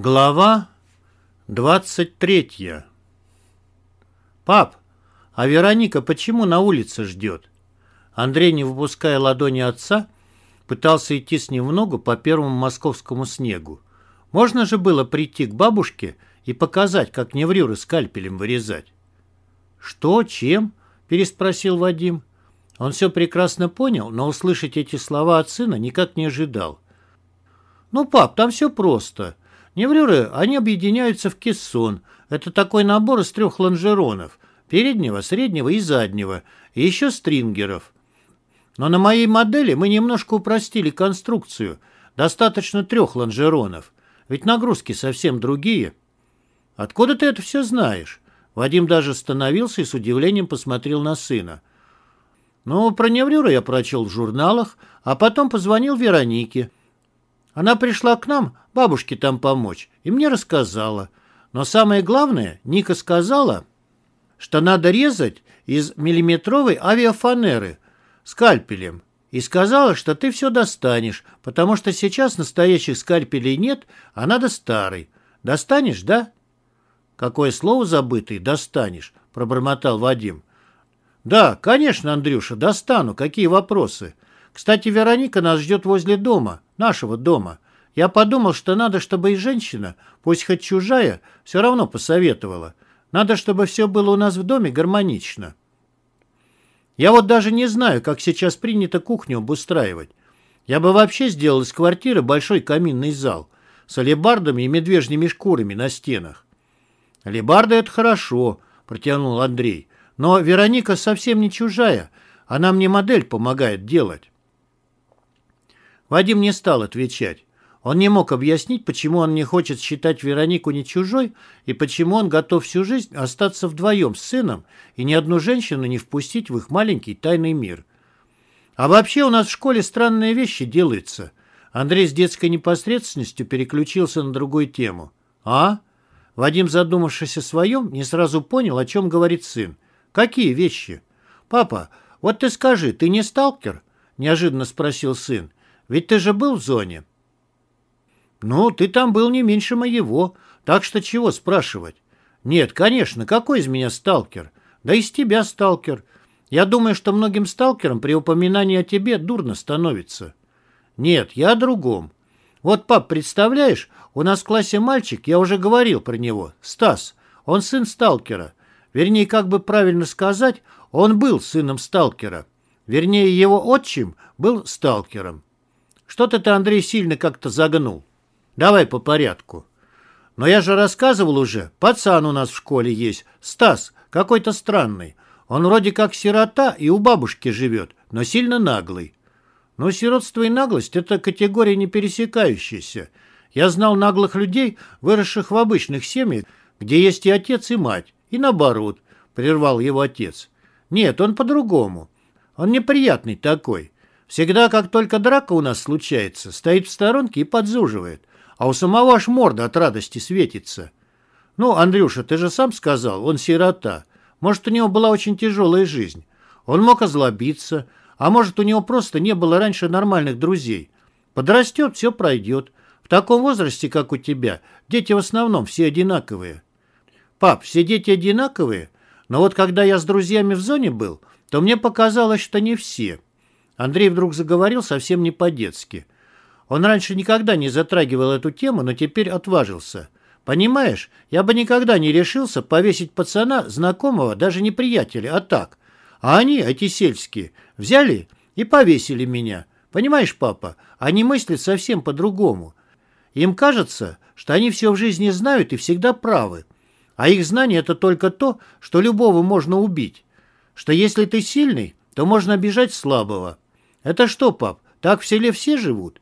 Глава 23 «Пап, а Вероника почему на улице ждет?» Андрей, не выпуская ладони отца, пытался идти с ним в ногу по первому московскому снегу. Можно же было прийти к бабушке и показать, как неврюры скальпелем вырезать. «Что? Чем?» – переспросил Вадим. Он все прекрасно понял, но услышать эти слова от сына никак не ожидал. «Ну, пап, там все просто. Неврюры, они объединяются в кессон. Это такой набор из трех лонжеронов. Переднего, среднего и заднего. И еще стрингеров. Но на моей модели мы немножко упростили конструкцию. Достаточно трех лонжеронов. Ведь нагрузки совсем другие. Откуда ты это все знаешь? Вадим даже остановился и с удивлением посмотрел на сына. Ну, про неврюра я прочел в журналах, а потом позвонил Веронике. Она пришла к нам, бабушке там помочь, и мне рассказала. Но самое главное, Ника сказала, что надо резать из миллиметровой авиафанеры скальпелем. И сказала, что ты все достанешь, потому что сейчас настоящих скальпелей нет, а надо старый. Достанешь, да? Какое слово забытый, достанешь, пробормотал Вадим. Да, конечно, Андрюша, достану. Какие вопросы? Кстати, Вероника нас ждет возле дома, нашего дома. Я подумал, что надо, чтобы и женщина, пусть хоть чужая, все равно посоветовала. Надо, чтобы все было у нас в доме гармонично. Я вот даже не знаю, как сейчас принято кухню обустраивать. Я бы вообще сделал из квартиры большой каминный зал с алебардами и медвежьими шкурами на стенах. «Алебарда — это хорошо», — протянул Андрей. «Но Вероника совсем не чужая. Она мне модель помогает делать». Вадим не стал отвечать. Он не мог объяснить, почему он не хочет считать Веронику не чужой и почему он готов всю жизнь остаться вдвоем с сыном и ни одну женщину не впустить в их маленький тайный мир. А вообще у нас в школе странные вещи делаются. Андрей с детской непосредственностью переключился на другую тему. «А?» Вадим, задумавшись о своем, не сразу понял, о чем говорит сын. «Какие вещи?» «Папа, вот ты скажи, ты не сталкер?» Неожиданно спросил сын. Ведь ты же был в зоне. Ну, ты там был не меньше моего, так что чего спрашивать? Нет, конечно, какой из меня сталкер? Да из тебя сталкер. Я думаю, что многим сталкерам при упоминании о тебе дурно становится. Нет, я о другом. Вот, пап, представляешь, у нас в классе мальчик, я уже говорил про него, Стас. Он сын сталкера. Вернее, как бы правильно сказать, он был сыном сталкера. Вернее, его отчим был сталкером. Что-то ты, Андрей, сильно как-то загнул. Давай по порядку. Но я же рассказывал уже, пацан у нас в школе есть, Стас, какой-то странный. Он вроде как сирота и у бабушки живет, но сильно наглый. Но сиротство и наглость – это категория не пересекающаяся. Я знал наглых людей, выросших в обычных семьях, где есть и отец, и мать, и наоборот, прервал его отец. Нет, он по-другому. Он неприятный такой. Всегда, как только драка у нас случается, стоит в сторонке и подзуживает. А у самого аж морда от радости светится. Ну, Андрюша, ты же сам сказал, он сирота. Может, у него была очень тяжелая жизнь. Он мог озлобиться, а может, у него просто не было раньше нормальных друзей. Подрастет, все пройдет. В таком возрасте, как у тебя, дети в основном все одинаковые. Пап, все дети одинаковые? Но вот когда я с друзьями в зоне был, то мне показалось, что не все. Андрей вдруг заговорил совсем не по-детски. Он раньше никогда не затрагивал эту тему, но теперь отважился. Понимаешь, я бы никогда не решился повесить пацана, знакомого, даже не приятеля, а так. А они, эти сельские, взяли и повесили меня. Понимаешь, папа, они мыслят совсем по-другому. Им кажется, что они все в жизни знают и всегда правы. А их знание – это только то, что любого можно убить. Что если ты сильный, то можно обижать слабого. Это что, пап, так в селе все живут?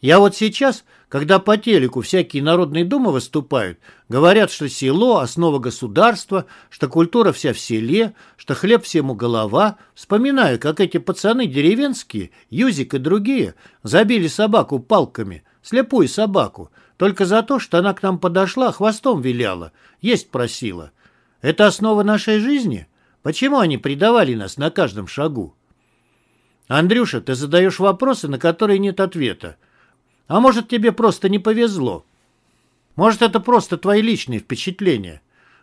Я вот сейчас, когда по телеку всякие народные думы выступают, говорят, что село – основа государства, что культура вся в селе, что хлеб всему голова, вспоминаю, как эти пацаны деревенские, Юзик и другие, забили собаку палками, слепую собаку, только за то, что она к нам подошла, хвостом виляла, есть просила. Это основа нашей жизни? Почему они предавали нас на каждом шагу? Андрюша, ты задаешь вопросы, на которые нет ответа. А может, тебе просто не повезло? Может, это просто твои личные впечатления?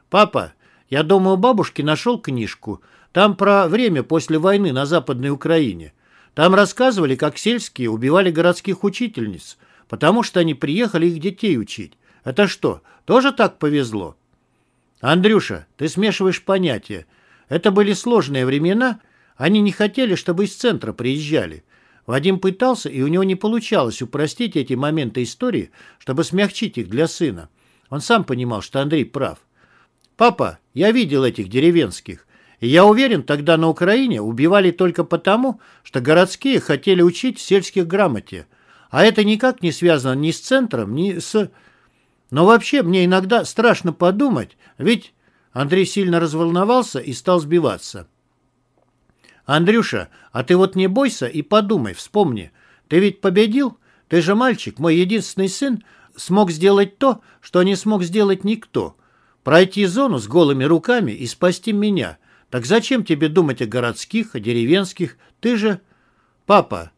Папа, я дома у бабушки нашел книжку. Там про время после войны на Западной Украине. Там рассказывали, как сельские убивали городских учительниц, потому что они приехали их детей учить. Это что, тоже так повезло? Андрюша, ты смешиваешь понятия. Это были сложные времена, они не хотели, чтобы из центра приезжали. Вадим пытался, и у него не получалось упростить эти моменты истории, чтобы смягчить их для сына. Он сам понимал, что Андрей прав. «Папа, я видел этих деревенских, и я уверен, тогда на Украине убивали только потому, что городские хотели учить сельских грамоте. А это никак не связано ни с центром, ни с... Но вообще мне иногда страшно подумать, ведь...» Андрей сильно разволновался и стал сбиваться. «Андрюша, а ты вот не бойся и подумай, вспомни. Ты ведь победил? Ты же мальчик, мой единственный сын, смог сделать то, что не смог сделать никто. Пройти зону с голыми руками и спасти меня. Так зачем тебе думать о городских, о деревенских? Ты же... Папа,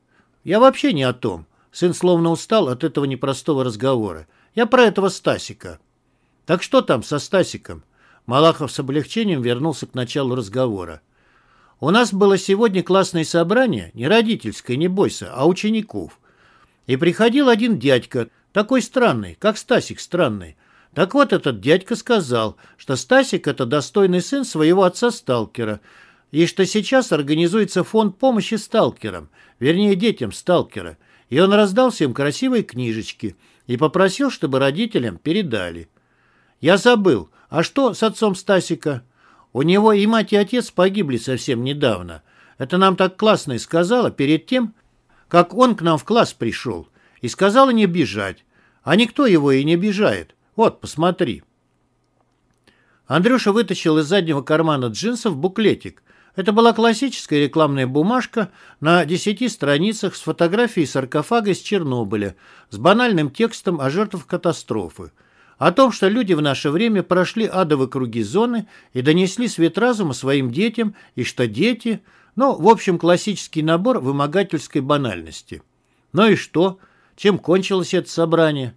я вообще не о том». Сын словно устал от этого непростого разговора. «Я про этого Стасика». «Так что там со Стасиком?» Малахов с облегчением вернулся к началу разговора. У нас было сегодня классное собрание, не родительское, не бойся, а учеников. И приходил один дядька, такой странный, как Стасик странный. Так вот этот дядька сказал, что Стасик – это достойный сын своего отца-сталкера, и что сейчас организуется фонд помощи сталкерам, вернее детям сталкера, и он раздал всем красивые книжечки и попросил, чтобы родителям передали. Я забыл, а что с отцом Стасика? У него и мать, и отец погибли совсем недавно. Это нам так классно и сказала перед тем, как он к нам в класс пришел. И сказала не бежать. А никто его и не обижает. Вот, посмотри. Андрюша вытащил из заднего кармана джинсов буклетик. Это была классическая рекламная бумажка на десяти страницах с фотографией саркофага из Чернобыля с банальным текстом о жертвах катастрофы о том, что люди в наше время прошли адовые круги зоны и донесли свет разума своим детям, и что дети, ну, в общем, классический набор вымогательской банальности. Ну и что? Чем кончилось это собрание?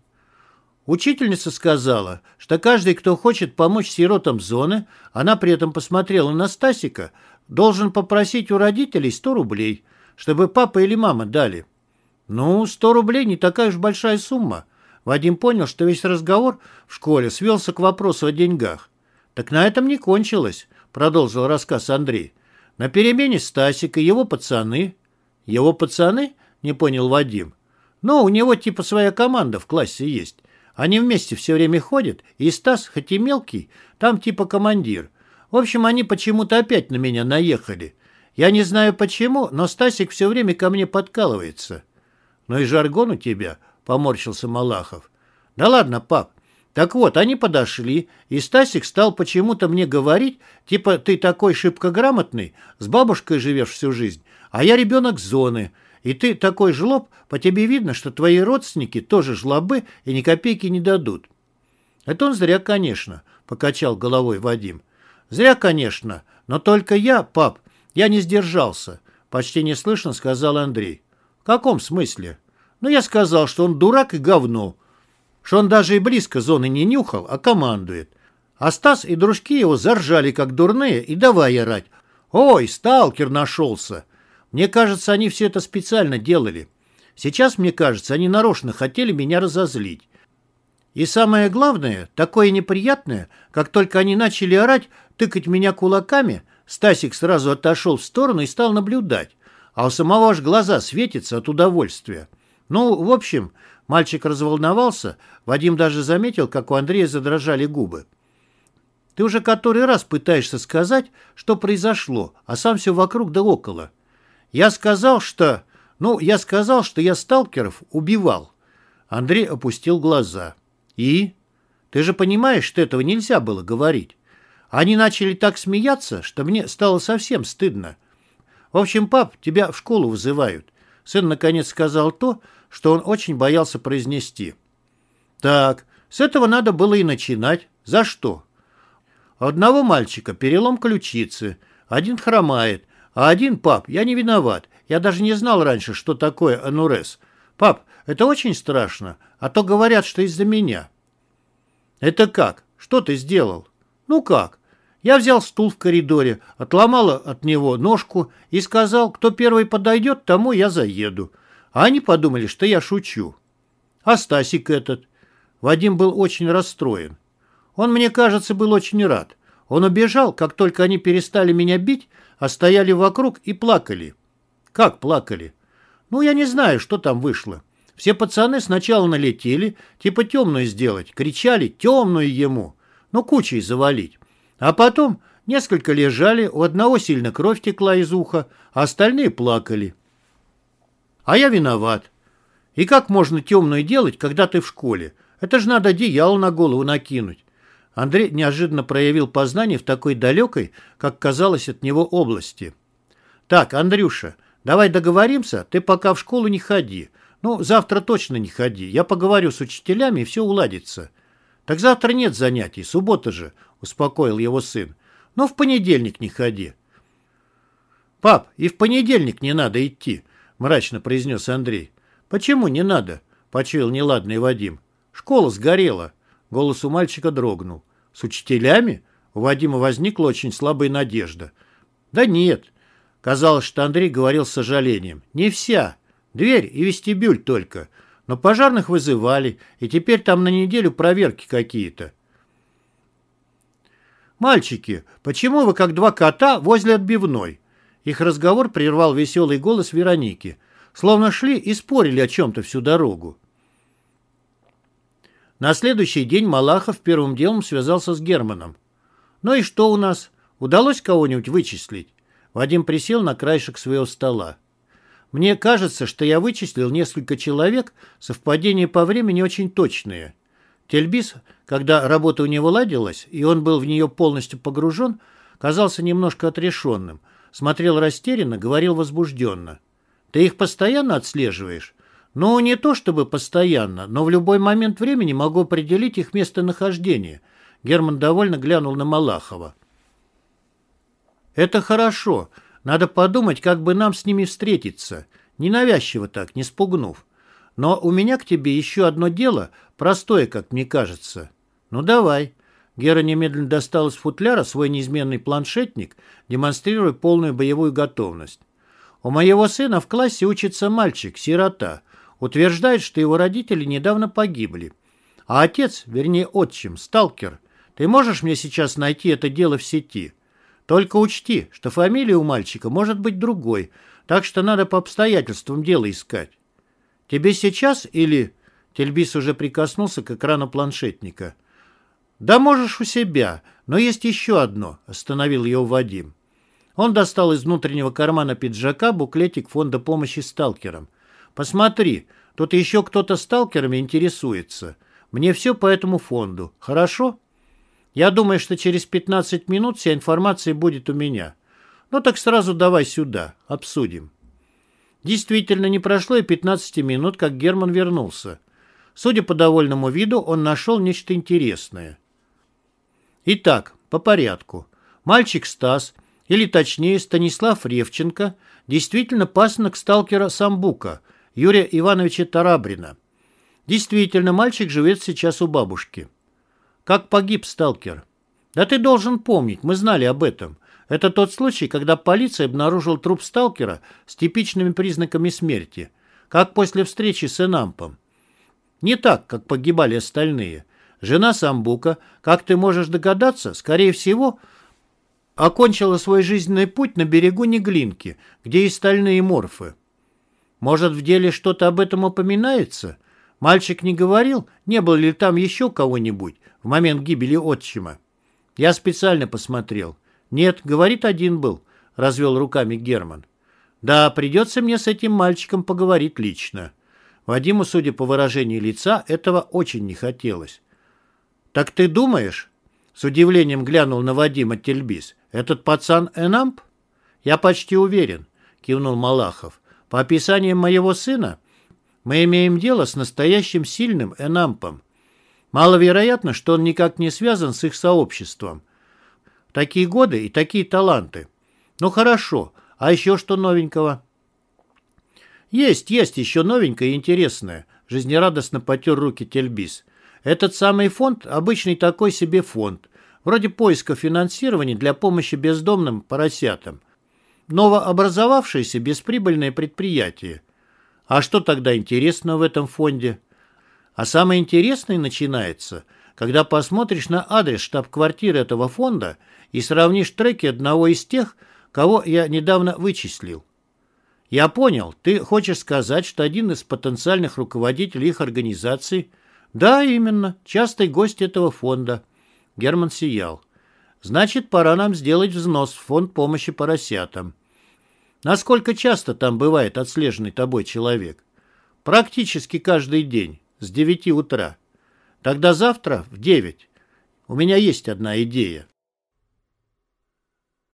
Учительница сказала, что каждый, кто хочет помочь сиротам зоны, она при этом посмотрела на Стасика, должен попросить у родителей 100 рублей, чтобы папа или мама дали. Ну, 100 рублей не такая уж большая сумма. Вадим понял, что весь разговор в школе свелся к вопросу о деньгах. «Так на этом не кончилось», — продолжил рассказ Андрей. «На перемене Стасик и его пацаны». «Его пацаны?» — не понял Вадим. «Ну, у него типа своя команда в классе есть. Они вместе все время ходят, и Стас, хоть и мелкий, там типа командир. В общем, они почему-то опять на меня наехали. Я не знаю почему, но Стасик все время ко мне подкалывается». «Ну и жаргон у тебя», поморщился Малахов. «Да ладно, пап. Так вот, они подошли, и Стасик стал почему-то мне говорить, типа, ты такой шибко грамотный, с бабушкой живешь всю жизнь, а я ребенок зоны, и ты такой жлоб, по тебе видно, что твои родственники тоже жлобы и ни копейки не дадут». «Это он зря, конечно», — покачал головой Вадим. «Зря, конечно, но только я, пап, я не сдержался», — почти неслышно сказал Андрей. «В каком смысле?» Но я сказал, что он дурак и говно, что он даже и близко зоны не нюхал, а командует. А Стас и дружки его заржали, как дурные, и давай орать. «Ой, сталкер нашелся!» Мне кажется, они все это специально делали. Сейчас, мне кажется, они нарочно хотели меня разозлить. И самое главное, такое неприятное, как только они начали орать, тыкать меня кулаками, Стасик сразу отошел в сторону и стал наблюдать, а у самого аж глаза светятся от удовольствия. Ну, в общем, мальчик разволновался. Вадим даже заметил, как у Андрея задрожали губы. Ты уже который раз пытаешься сказать, что произошло, а сам все вокруг да около. Я сказал, что... Ну, я сказал, что я сталкеров убивал. Андрей опустил глаза. И? Ты же понимаешь, что этого нельзя было говорить. Они начали так смеяться, что мне стало совсем стыдно. В общем, пап, тебя в школу вызывают. Сын наконец сказал то, что он очень боялся произнести. Так, с этого надо было и начинать. За что? Одного мальчика перелом ключицы, один хромает, а один, пап, я не виноват. Я даже не знал раньше, что такое анурез. Пап, это очень страшно, а то говорят, что из-за меня. Это как? Что ты сделал? Ну как? Я взял стул в коридоре, отломал от него ножку и сказал, кто первый подойдет, тому я заеду. А они подумали, что я шучу. А Стасик этот? Вадим был очень расстроен. Он, мне кажется, был очень рад. Он убежал, как только они перестали меня бить, а стояли вокруг и плакали. Как плакали? Ну, я не знаю, что там вышло. Все пацаны сначала налетели, типа темную сделать, кричали «темную ему», ну, кучей завалить. А потом несколько лежали, у одного сильно кровь текла из уха, а остальные плакали. А я виноват. И как можно темную делать, когда ты в школе? Это же надо одеяло на голову накинуть. Андрей неожиданно проявил познание в такой далекой, как казалось от него области. «Так, Андрюша, давай договоримся, ты пока в школу не ходи. Ну, завтра точно не ходи. Я поговорю с учителями, и все уладится». «Так завтра нет занятий, суббота же», — успокоил его сын. «Но в понедельник не ходи». «Пап, и в понедельник не надо идти», — мрачно произнес Андрей. «Почему не надо?» — почуял неладный Вадим. «Школа сгорела». Голос у мальчика дрогнул. «С учителями?» У Вадима возникла очень слабая надежда. «Да нет». Казалось, что Андрей говорил с сожалением. «Не вся. Дверь и вестибюль только. Но пожарных вызывали, и теперь там на неделю проверки какие-то. «Мальчики, почему вы как два кота возле отбивной?» Их разговор прервал веселый голос Вероники. Словно шли и спорили о чем-то всю дорогу. На следующий день Малахов первым делом связался с Германом. «Ну и что у нас? Удалось кого-нибудь вычислить?» Вадим присел на краешек своего стола. Мне кажется, что я вычислил несколько человек, совпадения по времени очень точные. Тельбис, когда работа у него ладилась, и он был в нее полностью погружен, казался немножко отрешенным, смотрел растерянно, говорил возбужденно. «Ты их постоянно отслеживаешь?» «Ну, не то чтобы постоянно, но в любой момент времени могу определить их местонахождение». Герман довольно глянул на Малахова. «Это хорошо. Надо подумать, как бы нам с ними встретиться. Ненавязчиво так, не спугнув. Но у меня к тебе еще одно дело, простое, как мне кажется. Ну, давай». Гера немедленно достал из футляра свой неизменный планшетник, демонстрируя полную боевую готовность. «У моего сына в классе учится мальчик, сирота. Утверждает, что его родители недавно погибли. А отец, вернее отчим, сталкер. Ты можешь мне сейчас найти это дело в сети?» Только учти, что фамилия у мальчика может быть другой, так что надо по обстоятельствам дело искать. Тебе сейчас или...» Тельбис уже прикоснулся к экрану планшетника. «Да можешь у себя, но есть еще одно», — остановил его Вадим. Он достал из внутреннего кармана пиджака буклетик фонда помощи сталкерам. «Посмотри, тут еще кто-то сталкерами интересуется. Мне все по этому фонду. Хорошо?» Я думаю, что через 15 минут вся информация будет у меня. Ну так сразу давай сюда, обсудим. Действительно, не прошло и 15 минут, как Герман вернулся. Судя по довольному виду, он нашел нечто интересное. Итак, по порядку. Мальчик Стас, или точнее Станислав Ревченко, действительно пасынок сталкера Самбука, Юрия Ивановича Тарабрина. Действительно, мальчик живет сейчас у бабушки. Как погиб сталкер? Да ты должен помнить, мы знали об этом. Это тот случай, когда полиция обнаружила труп сталкера с типичными признаками смерти, как после встречи с Энампом. Не так, как погибали остальные. Жена Самбука, как ты можешь догадаться, скорее всего, окончила свой жизненный путь на берегу Неглинки, где и стальные морфы. Может, в деле что-то об этом упоминается? Мальчик не говорил, не было ли там еще кого-нибудь, в момент гибели отчима. Я специально посмотрел. Нет, говорит, один был, развел руками Герман. Да, придется мне с этим мальчиком поговорить лично. Вадиму, судя по выражению лица, этого очень не хотелось. Так ты думаешь? С удивлением глянул на Вадима Тельбис. Этот пацан Энамп? Я почти уверен, кивнул Малахов. По описаниям моего сына, мы имеем дело с настоящим сильным Энампом. Маловероятно, что он никак не связан с их сообществом. Такие годы и такие таланты. Ну хорошо, а еще что новенького? Есть, есть еще новенькое и интересное. Жизнерадостно потер руки Тельбис. Этот самый фонд – обычный такой себе фонд, вроде поиска финансирования для помощи бездомным поросятам. Новообразовавшееся бесприбыльное предприятие. А что тогда интересного в этом фонде? А самое интересное начинается, когда посмотришь на адрес штаб-квартиры этого фонда и сравнишь треки одного из тех, кого я недавно вычислил. Я понял, ты хочешь сказать, что один из потенциальных руководителей их организации... Да, именно, частый гость этого фонда. Герман сиял. Значит, пора нам сделать взнос в фонд помощи поросятам. Насколько часто там бывает отслеженный тобой человек? Практически каждый день, с девяти утра. Тогда завтра в девять. У меня есть одна идея.